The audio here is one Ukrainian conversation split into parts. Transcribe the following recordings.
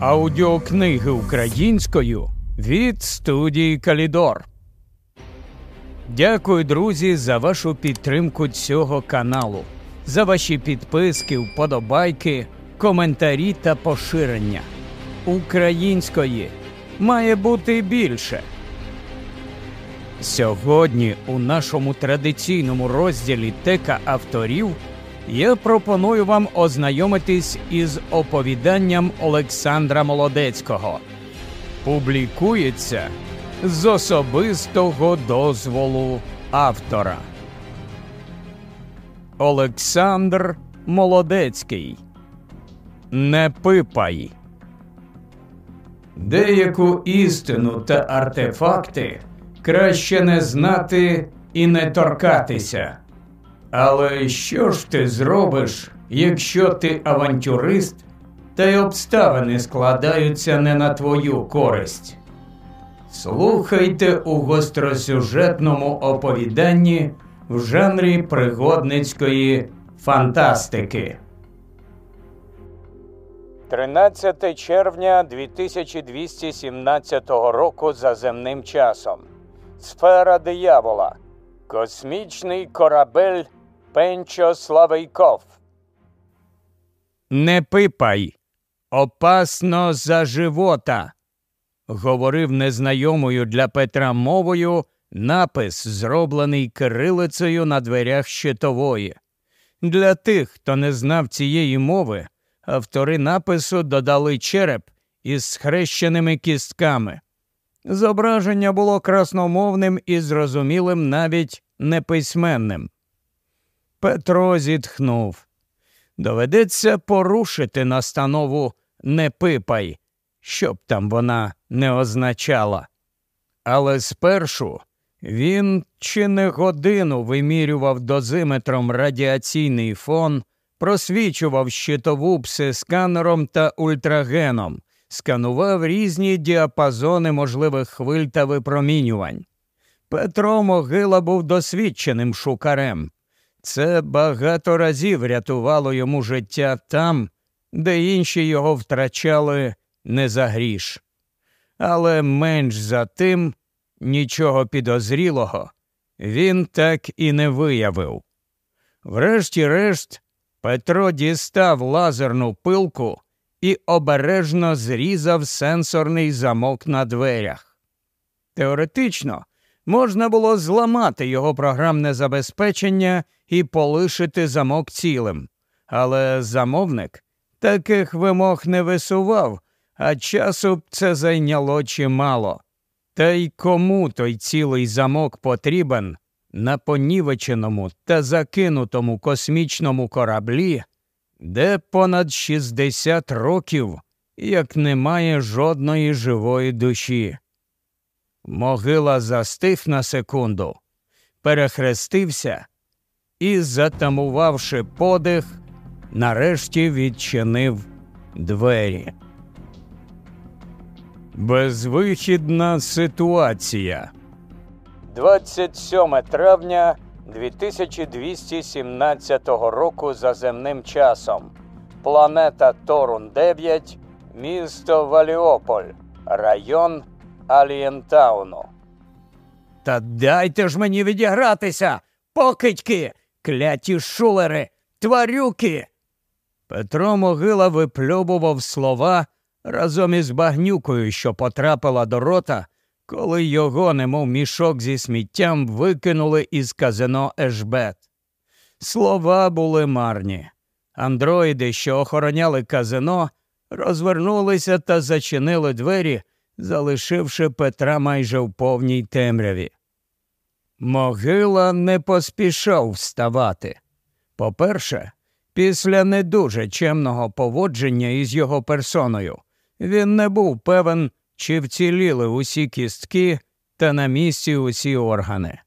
Аудіокниги українською від студії Калідор. Дякую, друзі, за вашу підтримку цього каналу, за ваші підписки, вподобайки, коментарі та поширення. Української має бути більше. Сьогодні у нашому традиційному розділі Тека авторів я пропоную вам ознайомитись із оповіданням Олександра Молодецького. Публікується з особистого дозволу автора. Олександр Молодецький. Не пипай. Деяку істину та артефакти краще не знати і не торкатися. Але що ж ти зробиш, якщо ти авантюрист, та й обставини складаються не на твою користь? Слухайте у гостросюжетному оповіданні в жанрі пригодницької фантастики. 13 червня 2217 року за земним часом. Сфера диявола. Космічний корабель Пенчо Славейков. Не пипай. Опасно за живота. Говорив незнайомою для Петра мовою напис, зроблений кирилицею на дверях щитової. Для тих, хто не знав цієї мови, автори напису додали череп із схрещеними кістками. Зображення було красномовним і зрозумілим навіть неписьменним. Петро зітхнув. Доведеться порушити настанову не пипай, щоб там вона не означала. Але спершу він чи не годину вимірював дозиметром радіаційний фон, просвічував щитову псисканером та ультрагеном, сканував різні діапазони можливих хвиль та випромінювань. Петро Могила був досвідченим шукарем. Це багато разів рятувало йому життя там, де інші його втрачали не за гріш. Але менш за тим нічого підозрілого він так і не виявив. Врешті-решт, Петро дістав лазерну пилку і обережно зрізав сенсорний замок на дверях. Теоретично можна було зламати його програмне забезпечення і полишити замок цілим. Але замовник таких вимог не висував, а часу б це зайняло чимало. Та й кому той цілий замок потрібен на понівеченому та закинутому космічному кораблі, де понад 60 років, як немає жодної живої душі. Могила застиг на секунду, перехрестився і, затамувавши подих, нарешті відчинив двері. Безвихідна ситуація. 27 травня 2217 року за земним часом. Планета Торун 9, місто Валіополь, район Алієнтауну. Та дайте ж мені відігратися, покидьки, кляті шулери, тварюки. Петро Могила випльобував слова разом із багнюкою, що потрапила до рота, коли його, немов мішок зі сміттям, викинули із казино Ешбет. Слова були марні. Андроїди, що охороняли казино, розвернулися та зачинили двері, залишивши Петра майже в повній темряві. Могила не поспішав вставати. По-перше, після не дуже чемного поводження із його персоною він не був певен, чи вціліли усі кістки та на місці усі органи.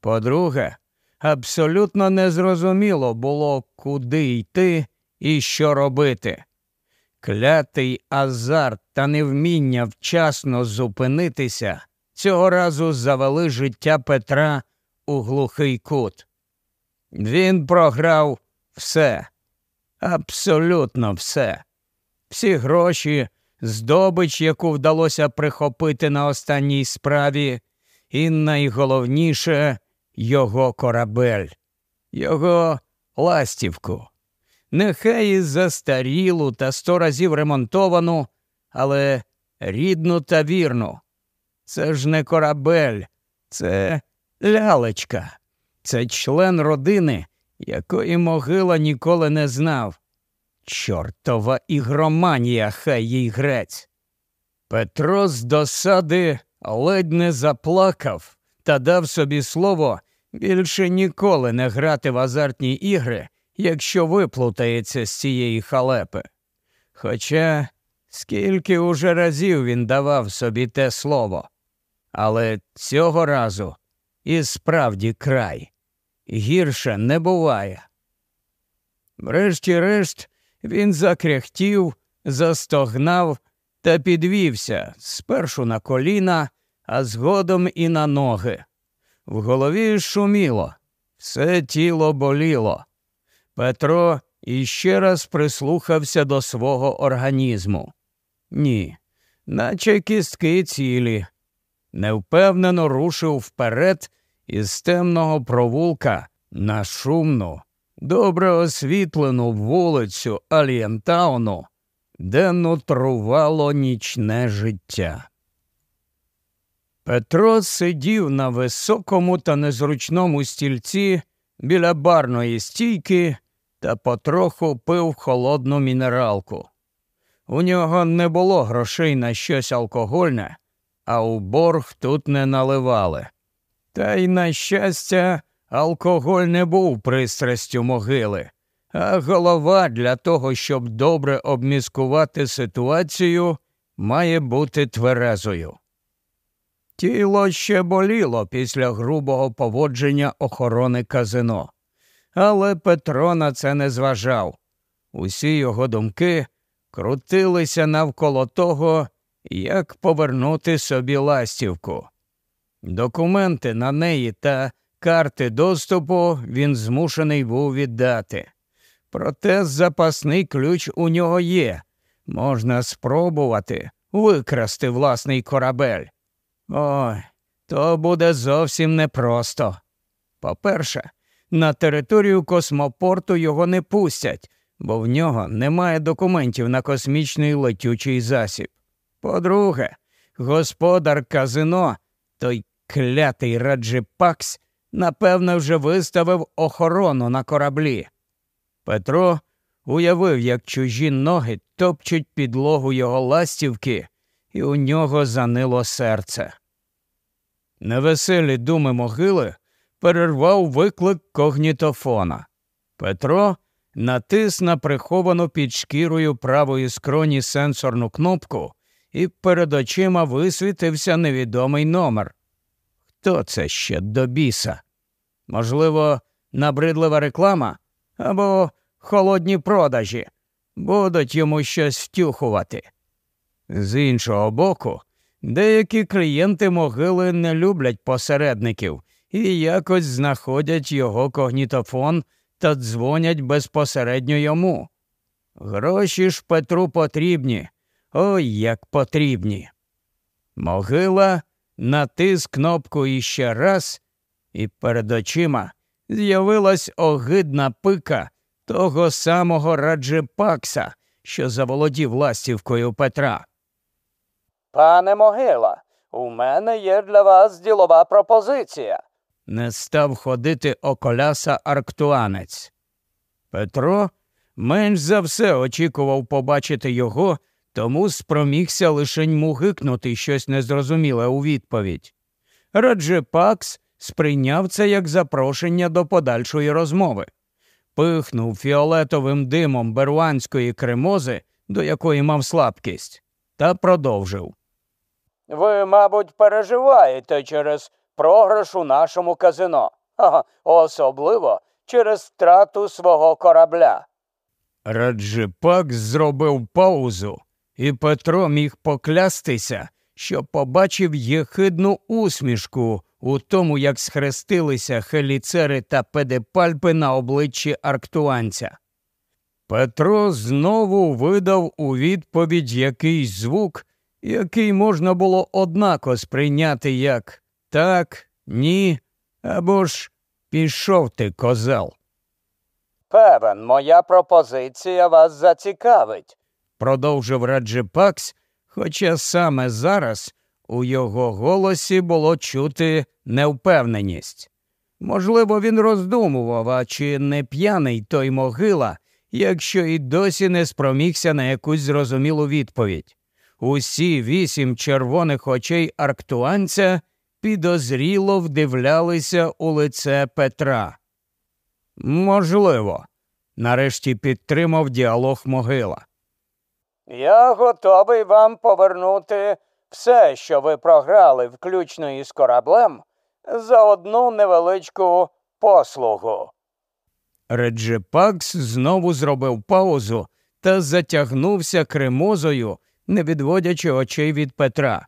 По-друге, абсолютно незрозуміло було, куди йти і що робити. Клятий азарт та невміння вчасно зупинитися цього разу завели життя Петра у глухий кут. Він програв все, абсолютно все, всі гроші, здобич, яку вдалося прихопити на останній справі, і найголовніше його корабель, його ластівку. Нехай і застарілу та сто разів ремонтовану, але рідну та вірну. Це ж не корабель, це лялечка, це член родини, якої могила ніколи не знав. Чортова ігроманія, хай їй грець. Петро з досади ледь не заплакав та дав собі слово більше ніколи не грати в азартні ігри, якщо виплутається з цієї халепи. Хоча скільки уже разів він давав собі те слово. Але цього разу і справді край гірше не буває. Врешті-решт він закряхтів, застогнав та підвівся спершу на коліна, а згодом і на ноги. В голові шуміло, все тіло боліло. Петро іще раз прислухався до свого організму. Ні, наче кістки цілі. Невпевнено рушив вперед із темного провулка на шумну, добре освітлену вулицю Алієнтауну, де нутрувало нічне життя. Петро сидів на високому та незручному стільці біля барної стійки та потроху пив холодну мінералку. У нього не було грошей на щось алкогольне, а у борг тут не наливали. Та й, на щастя, алкоголь не був пристрастю могили, а голова для того, щоб добре обміскувати ситуацію, має бути тверезою. Тіло ще боліло після грубого поводження охорони казино, але Петро на це не зважав. Усі його думки крутилися навколо того, як повернути собі ластівку. Документи на неї та карти доступу він змушений був віддати. Проте запасний ключ у нього є. Можна спробувати викрасти власний корабель. Ой, то буде зовсім непросто. По-перше, на територію космопорту його не пустять, бо в нього немає документів на космічний летючий засіб. По-друге, господар казино, той клятий Раджипакс, напевно, вже виставив охорону на кораблі. Петро уявив, як чужі ноги топчуть підлогу його ластівки, і у нього занило серце. Невеселі думи могили перервав виклик когнітофона. Петро натис на приховану під шкірою правої скроні сенсорну кнопку, і перед очима висвітився невідомий номер. Хто це ще до біса? Можливо, набридлива реклама або холодні продажі будуть йому щось втюхувати. З іншого боку, деякі клієнти могили не люблять посередників і якось знаходять його когнітофон та дзвонять безпосередньо йому. Гроші ж Петру потрібні, ой як потрібні. Могила натис кнопку іще раз, і перед очима з'явилась огидна пика того самого Раджепакса, що заволодів ластівкою Петра. Пане могила, у мене є для вас ділова пропозиція. Не став ходити околяса арктуанець. Петро менш за все очікував побачити його, тому спромігся лишень мугикнути щось незрозуміле у відповідь. Раджепакс сприйняв це як запрошення до подальшої розмови, пихнув фіолетовим димом беруанської кремози, до якої мав слабкість, та продовжив. Ви, мабуть, переживаєте через програш у нашому казино, особливо через втрату свого корабля. Раджепак зробив паузу, і Петро міг поклястися, що побачив єхидну усмішку у тому, як схрестилися хеліцери та педепальпи на обличчі арктуанця. Петро знову видав у відповідь якийсь звук, який можна було однако сприйняти як так, ні або ж пішов ти козел. Певен, моя пропозиція вас зацікавить. продовжив Раджепакс, хоча саме зараз у його голосі було чути невпевненість. Можливо, він роздумував, а чи не п'яний той могила, якщо і досі не спромігся на якусь зрозумілу відповідь. Усі вісім червоних очей арктуанця підозріло вдивлялися у лице Петра. Можливо, нарешті підтримав діалог могила. Я готовий вам повернути все, що ви програли, включно із кораблем, за одну невеличку послугу. Реджепакс знову зробив паузу та затягнувся кремозою, не відводячи очей від Петра.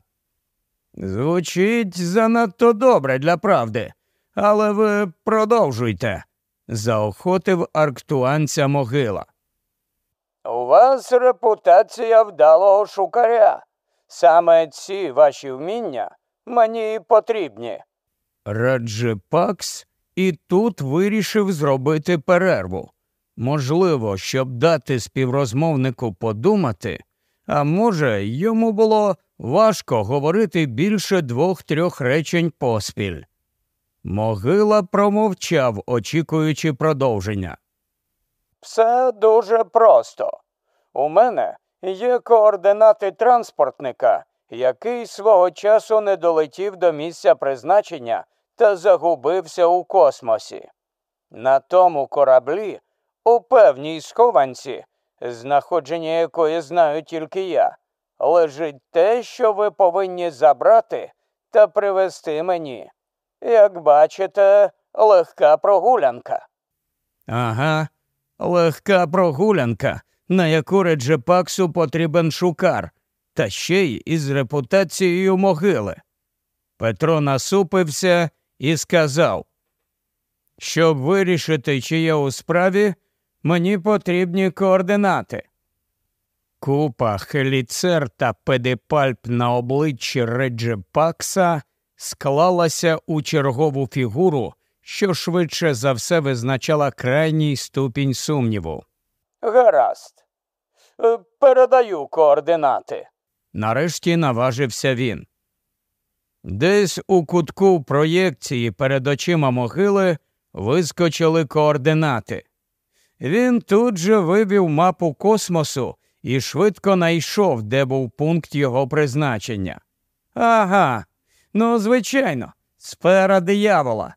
Звучить занадто добре для правди, але ви продовжуйте, заохотив арктуанця могила. У вас репутація вдалого шукаря. Саме ці ваші вміння мені потрібні. Раджепакс і тут вирішив зробити перерву. Можливо, щоб дати співрозмовнику подумати, а може, йому було важко говорити більше двох-трьох речень поспіль. Могила промовчав, очікуючи продовження. Все дуже просто. У мене є координати транспортника, який свого часу не долетів до місця призначення та загубився у космосі. На тому кораблі, у певній схованці, знаходження якої знаю тільки я, лежить те, що ви повинні забрати та привезти мені. Як бачите, легка прогулянка. Ага, легка прогулянка, на яку Реджепаксу потрібен шукар, та ще й із репутацією могили. Петро насупився і сказав, щоб вирішити, чи є у справі, мені потрібні координати. Купа хеліцер та педипальп на обличчі Реджепакса склалася у чергову фігуру, що швидше за все визначала крайній ступінь сумніву. Гаразд. Е, Передаю координати. Нарешті наважився він. Десь у кутку проєкції перед очима могили вискочили координати. Він тут же вивів мапу космосу і швидко найшов, де був пункт його призначення. Ага, ну, звичайно, сфера диявола.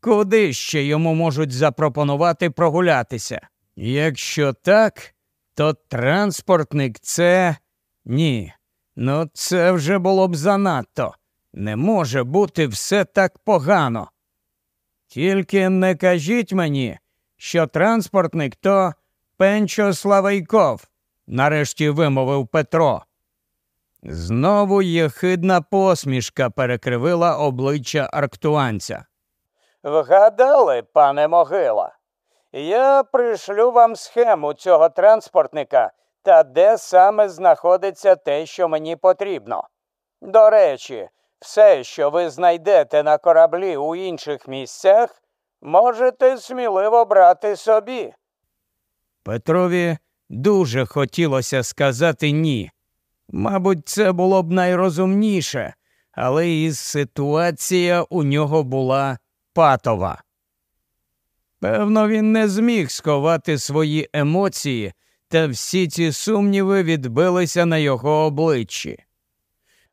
Куди ще йому можуть запропонувати прогулятися? Якщо так, то транспортник це ні. Ну, це вже було б занадто. Не може бути все так погано. Тільки не кажіть мені, що транспортник то Пенчо Славейков, нарешті вимовив Петро. Знову єхидна посмішка перекривила обличчя арктуанця. Вгадали, пане могила. Я пришлю вам схему цього транспортника та де саме знаходиться те, що мені потрібно. До речі, все, що ви знайдете на кораблі у інших місцях, можете сміливо брати собі. Петрові дуже хотілося сказати ні. Мабуть, це було б найрозумніше, але і ситуація у нього була патова. Певно, він не зміг сховати свої емоції, та всі ці сумніви відбилися на його обличчі.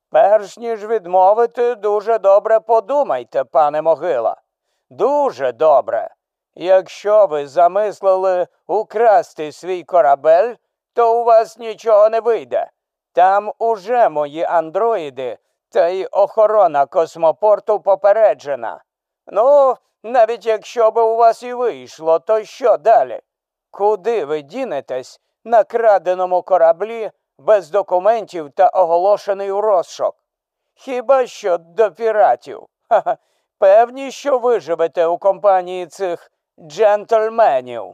Перш ніж відмовити, дуже добре подумайте, пане могила. Дуже добре. Якщо ви замислили украсти свій корабель, то у вас нічого не вийде. Там уже мої андроїди та й охорона космопорту попереджена. Ну, навіть якщо би у вас і вийшло, то що далі? Куди ви дінетесь на краденому кораблі без документів та оголошений у розшук? Хіба що до піратів? Ха-ха. Певні, що виживете у компанії цих джентльменів.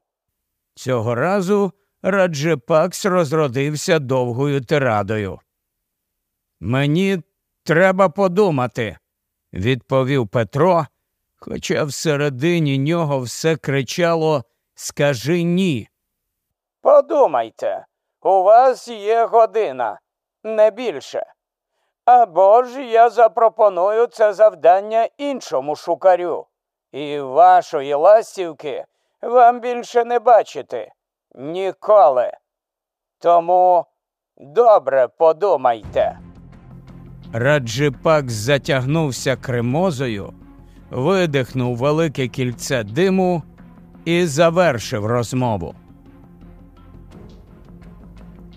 Цього разу Раджепакс розродився довгою тирадою. Мені треба подумати, відповів Петро, хоча всередині нього все кричало Скажи ні. Подумайте, у вас є година, не більше. Або ж я запропоную це завдання іншому шукарю, і вашої ластівки вам більше не бачити ніколи. Тому добре подумайте. Раджипак затягнувся кремозою, видихнув велике кільце диму і завершив розмову.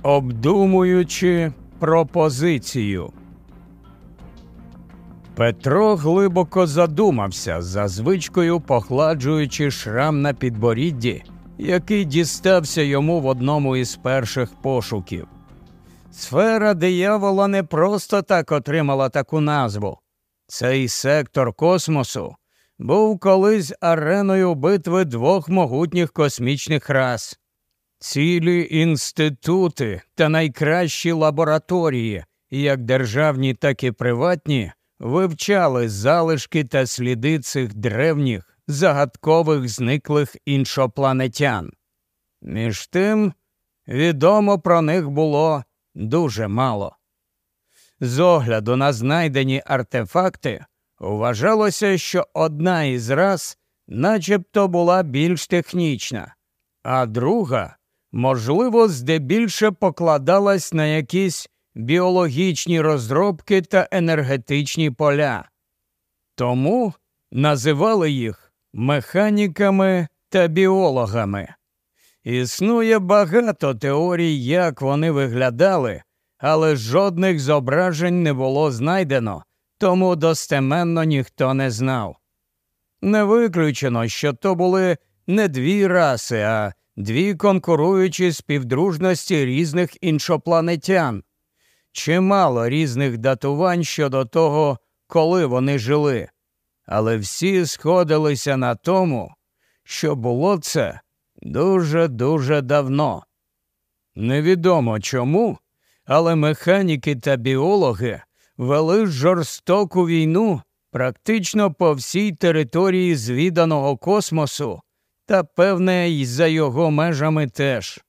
Обдумуючи пропозицію. Петро глибоко задумався, за звичкою похладжуючи шрам на підборідді, який дістався йому в одному із перших пошуків. Сфера диявола не просто так отримала таку назву. Цей сектор космосу був колись ареною битви двох могутніх космічних рас. Цілі інститути та найкращі лабораторії, як державні, так і приватні, вивчали залишки та сліди цих древніх, загадкових зниклих іншопланетян. Між тим, відомо про них було дуже мало. З огляду на знайдені артефакти, вважалося, що одна із рас начебто була більш технічна, а друга, можливо, здебільше покладалась на якісь біологічні розробки та енергетичні поля. Тому називали їх механіками та біологами. Існує багато теорій, як вони виглядали, але жодних зображень не було знайдено, тому достеменно ніхто не знав. Не виключено, що то були не дві раси, а дві конкуруючі співдружності різних іншопланетян, чимало різних датувань щодо того, коли вони жили, але всі сходилися на тому, що було це дуже-дуже давно. Невідомо чому, але механіки та біологи вели жорстоку війну практично по всій території звіданого космосу та, певне, й за його межами теж.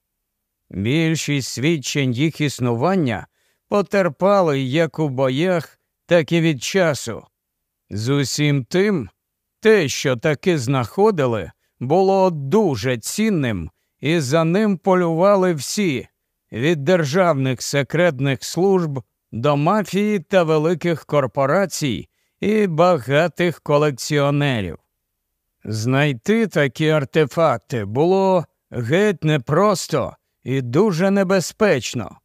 Більшість свідчень їх існування потерпали як у боях, так і від часу. З усім тим, те, що таки знаходили, було дуже цінним, і за ним полювали всі від державних секретних служб до мафії та великих корпорацій і багатих колекціонерів. Знайти такі артефакти було геть непросто і дуже небезпечно.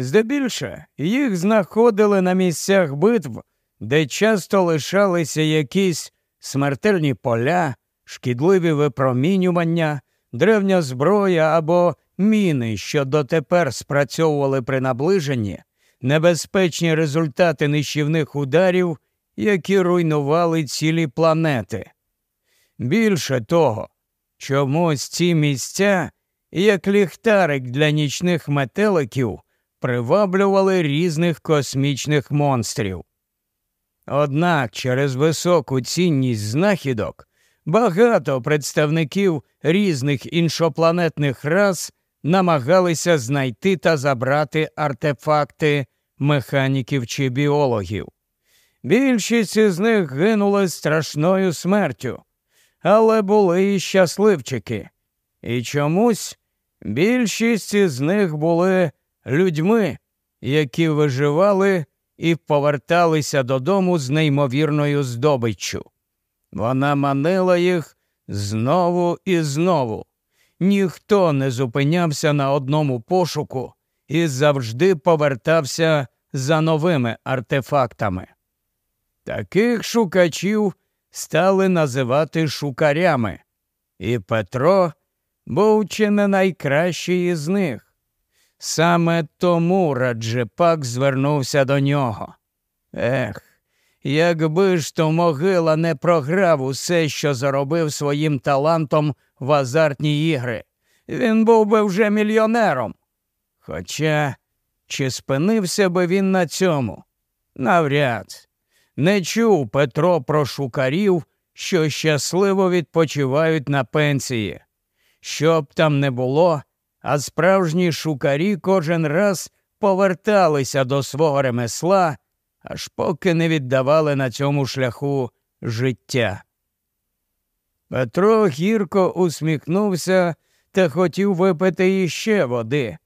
Здебільше їх знаходили на місцях битв, де часто лишалися якісь смертельні поля, шкідливі випромінювання, древня зброя або міни, що дотепер спрацьовували при наближенні, небезпечні результати нищівних ударів, які руйнували цілі планети. Більше того, чомусь ці місця, як ліхтарик для нічних метеликів, приваблювали різних космічних монстрів. Однак через високу цінність знахідок багато представників різних іншопланетних рас намагалися знайти та забрати артефакти механіків чи біологів. Більшість із них гинули страшною смертю, але були і щасливчики, і чомусь більшість із них були людьми, які виживали і поверталися додому з неймовірною здобиччю. Вона манила їх знову і знову. Ніхто не зупинявся на одному пошуку і завжди повертався за новими артефактами. Таких шукачів стали називати шукарями, і Петро був чи не найкращий із них. Саме тому Раджепак звернувся до нього. Ех, якби ж то могила не програв усе, що заробив своїм талантом в азартні ігри, він був би вже мільйонером. Хоча чи спинився би він на цьому? Навряд. Не чув Петро про шукарів, що щасливо відпочивають на пенсії. Що б там не було, а справжні шукарі кожен раз поверталися до свого ремесла, аж поки не віддавали на цьому шляху життя. Петро гірко усміхнувся та хотів випити іще води,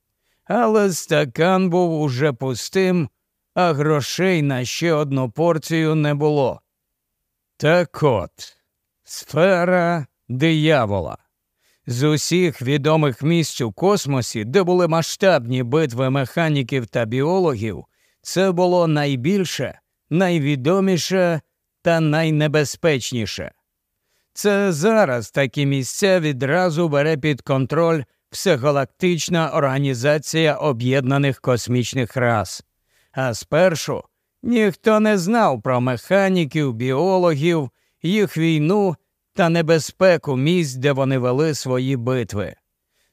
але стакан був уже пустим, а грошей на ще одну порцію не було. Так от, сфера диявола. З усіх відомих місць у космосі, де були масштабні битви механіків та біологів, це було найбільше, найвідоміше та найнебезпечніше. Це зараз такі місця відразу бере під контроль Всегалактична організація Об'єднаних космічних рас. А спершу ніхто не знав про механіків, біологів, їх війну та небезпеку місць, де вони вели свої битви.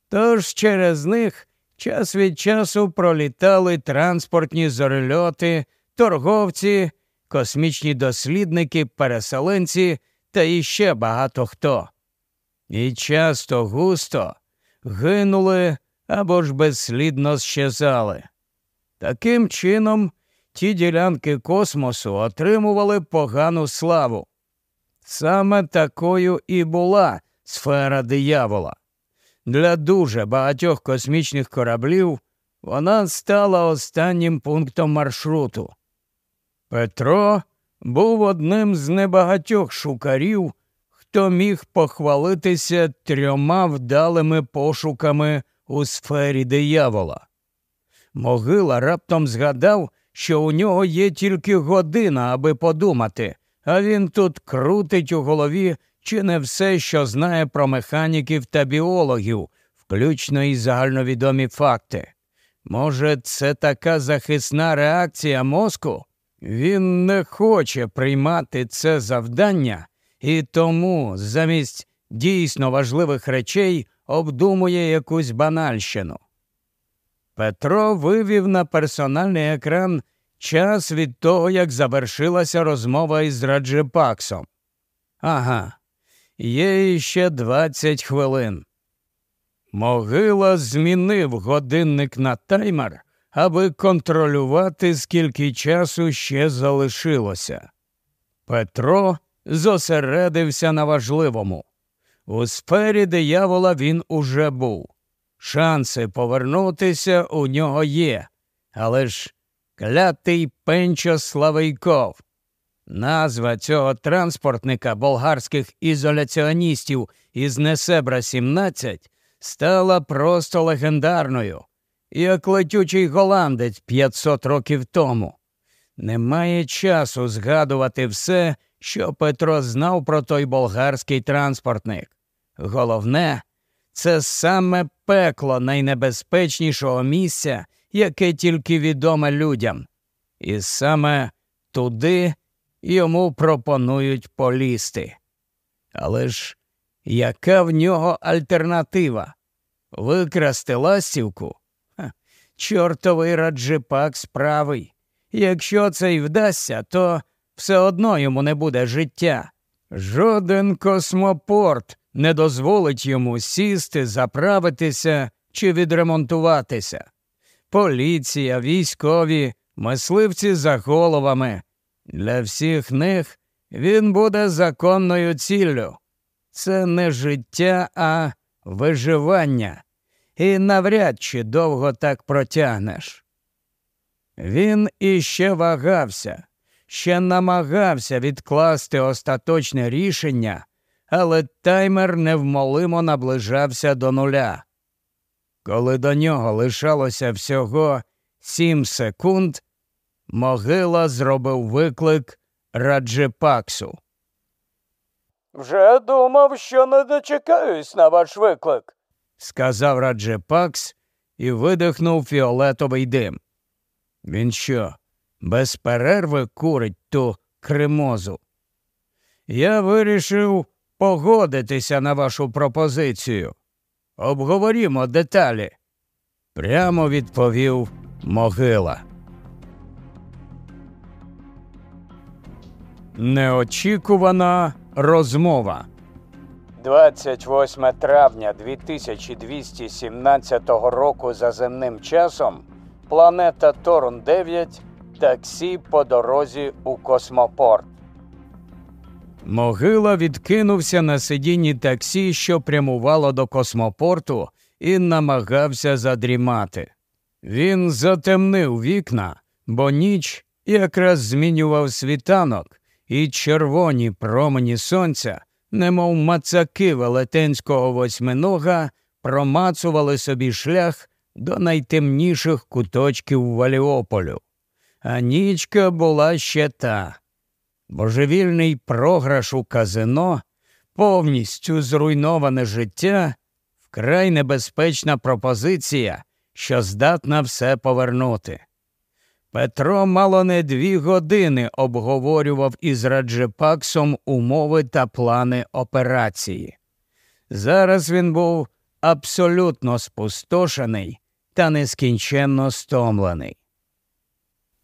Тож через них час від часу пролітали транспортні зорильоти, торговці, космічні дослідники, переселенці та іще багато хто. І часто густо гинули або ж безслідно щезали. Таким чином, ті ділянки космосу отримували погану славу. Саме такою і була сфера диявола. Для дуже багатьох космічних кораблів вона стала останнім пунктом маршруту. Петро був одним з небагатьох шукарів, хто міг похвалитися трьома вдалими пошуками у сфері диявола. Могила раптом згадав, що у нього є тільки година, аби подумати, а він тут крутить у голові чи не все, що знає про механіків та біологів, включно і загальновідомі факти. Може, це така захисна реакція мозку? Він не хоче приймати це завдання і тому замість дійсно важливих речей обдумує якусь банальщину. Петро вивів на персональний екран час від того, як завершилася розмова із Раджепаксом. Ага, є іще 20 хвилин. Могила змінив годинник на таймер, аби контролювати, скільки часу ще залишилося. Петро зосередився на важливому. У сфері диявола він уже був. Шанси повернутися у нього є, але ж клятий Пенчо Славейков. Назва цього транспортника болгарських ізоляціоністів із Несебра 17 стала просто легендарною, як летючий голландець 500 років тому. Немає часу згадувати все, що Петро знав про той болгарський транспортник. Головне, це саме пекло найнебезпечнішого місця, яке тільки відоме людям, і саме туди йому пропонують полізти. Але ж яка в нього альтернатива? Викрасти ластівку? Ха, чортовий раджипак справий. Якщо це й вдасться, то все одно йому не буде життя. Жоден космопорт не дозволить йому сісти, заправитися чи відремонтуватися. Поліція, військові, мисливці за головами. Для всіх них він буде законною ціллю. Це не життя, а виживання, і навряд чи довго так протягнеш. Він іще вагався, ще намагався відкласти остаточне рішення, але таймер невмолимо наближався до нуля. Коли до нього лишалося всього сім секунд, могила зробив виклик Раджепаксу. Вже думав, що не дочекаюсь на ваш виклик, сказав Раджепакс і видихнув фіолетовий дим. Він що, без перерви курить ту кремозу? Я вирішив погодитися на вашу пропозицію. Обговорімо деталі, прямо відповів могила. Неочікувана розмова. 28 травня 2217 року за земним часом планета Торн 9 таксі по дорозі у космопорт. Могила відкинувся на сидінні таксі, що прямувало до космопорту, і намагався задрімати. Він затемнив вікна, бо ніч якраз змінював світанок, і червоні промені сонця, немов мацаки велетенського восьминога, промацували собі шлях до найтемніших куточків Валіополю. А нічка була ще та. Божевільний програш у казино, повністю зруйноване життя, вкрай небезпечна пропозиція, що здатна все повернути. Петро мало не дві години обговорював із Раджепаксом умови та плани операції. Зараз він був абсолютно спустошений та нескінченно стомлений.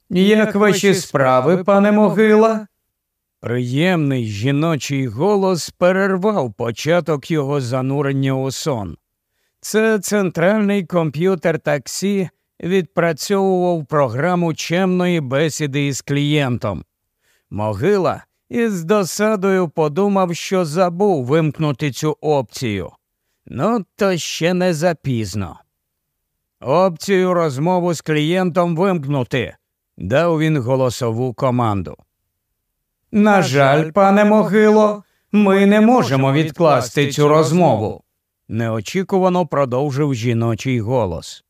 Як ваші справи, пане могила? Приємний жіночий голос перервав початок його занурення у сон. Це центральний комп'ютер таксі відпрацьовував програму чемної бесіди із клієнтом. Могила із досадою подумав, що забув вимкнути цю опцію. Ну, то ще не запізно. Опцію розмову з клієнтом вимкнути, дав він голосову команду. На жаль, пане могило, ми не можемо відкласти цю розмову. Неочікувано продовжив жіночий голос.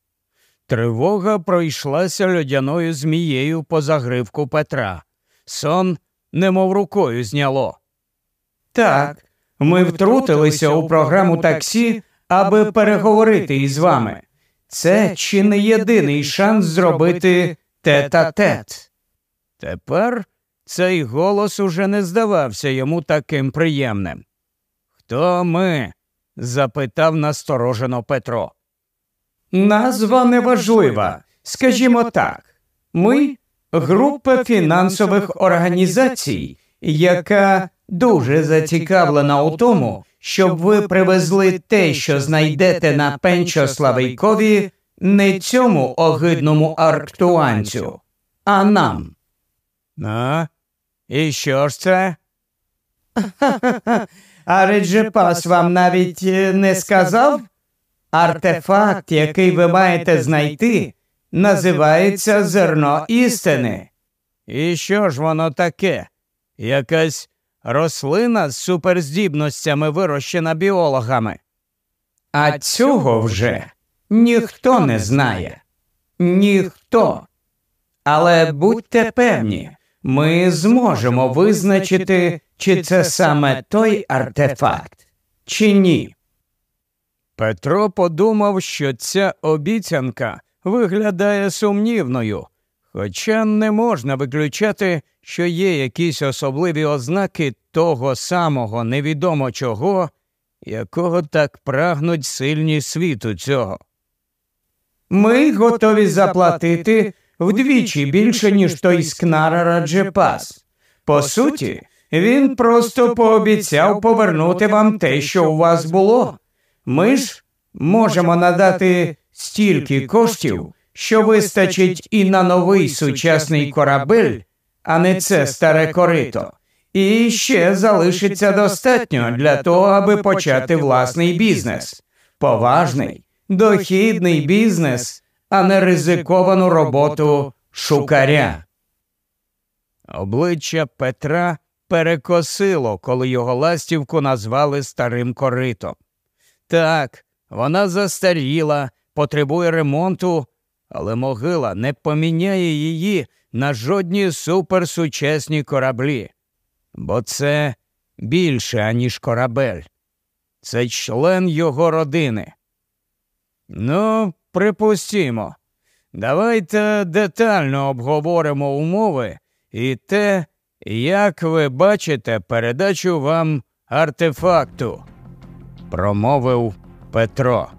Тривога пройшлася льодяною змією по загривку Петра. Сон немов рукою зняло. Так, ми втрутилися у програму таксі, аби переговорити із вами. Це чи не єдиний шанс зробити тет-а-тет. Тепер цей голос уже не здавався йому таким приємним. Хто ми? запитав насторожено Петро. Назва неважлива. Скажімо так, ми група фінансових організацій, яка дуже зацікавлена у тому, щоб ви привезли те, що знайдете на Пенчославейкові, не цьому огидному арктуанцю, а нам. А? І що ж це? А Реджепас вам навіть не сказав? Артефакт, який ви маєте знайти, називається зерно істини. І що ж воно таке? Якась рослина з суперздібностями вирощена біологами. А цього вже ніхто не знає. Ніхто. Але будьте певні, ми зможемо визначити, чи це саме той артефакт, чи ні. Петро подумав, що ця обіцянка виглядає сумнівною, хоча не можна виключати, що є якісь особливі ознаки того самого невідомо чого, якого так прагнуть сильні світу цього. Ми готові заплатити вдвічі більше, ніж той скнара Раджепас. По суті, він просто пообіцяв повернути вам те, що у вас було. Ми ж можемо надати стільки коштів, що вистачить і на новий сучасний корабель, а не це старе корито. І ще залишиться достатньо для того, аби почати власний бізнес. Поважний, дохідний бізнес, а не ризиковану роботу шукаря. Обличчя Петра перекосило, коли його ластівку назвали старим коритом. Так, вона застаріла, потребує ремонту, але могила не поміняє її на жодні суперсучасні кораблі, бо це більше, аніж корабель. Це член його родини. Ну, припустімо, давайте детально обговоримо умови і те, як ви бачите передачу вам артефакту, промовив Петро.